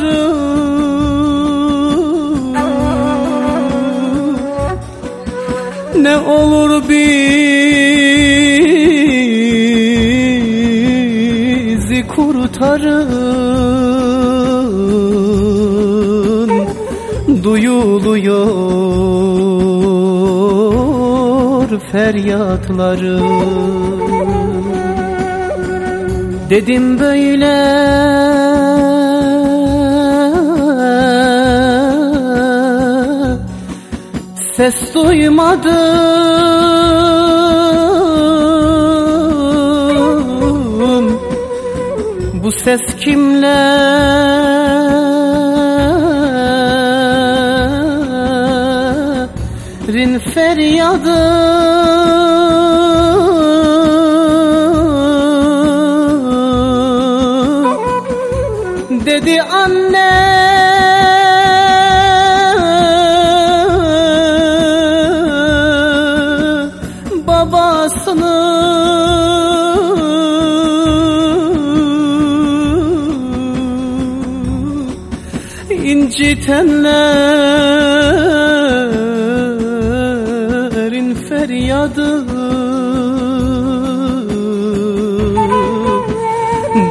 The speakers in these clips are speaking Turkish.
feryatlarım ne olur bizi kurtarın. Duyuluyor feryatları Dedim böyle ses duymadım Bu ses kimlerin feryadı? Dedi anne incitenlerin feryadı.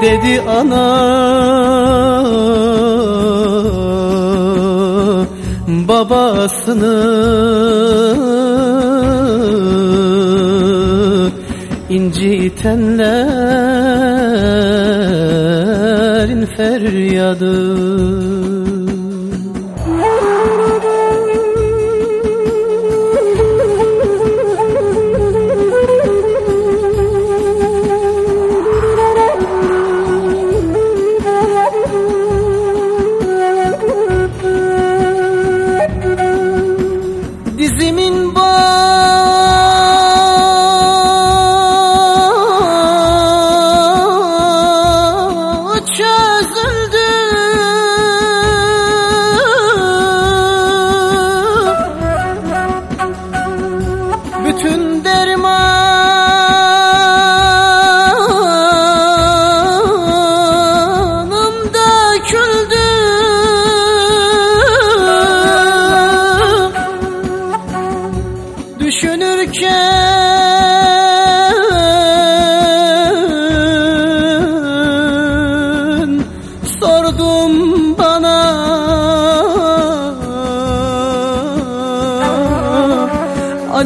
Dedi ana babasını incitenlerin feryadı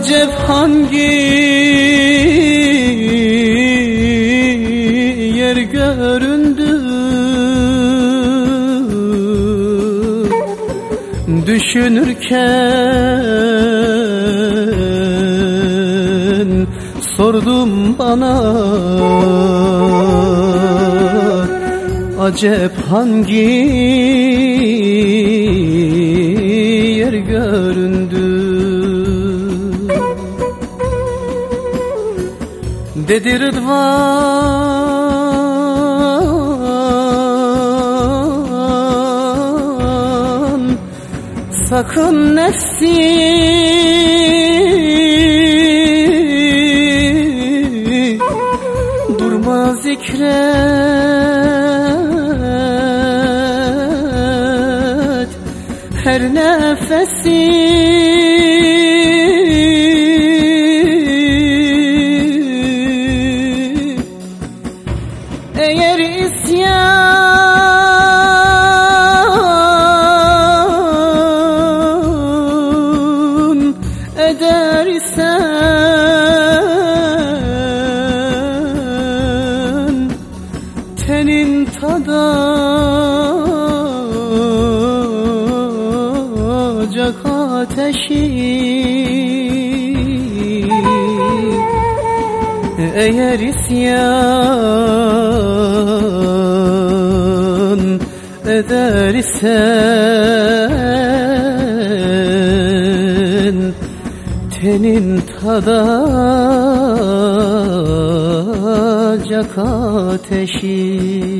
Acep hangi yer göründü? Düşünürken sordum bana Acep hangi Dedi Rıdvan Sakın nefsi Durma zikret Her nefesi edersen Tenin tadacak ateşi. Eğer isyan edersen Tenin tadacak ateşi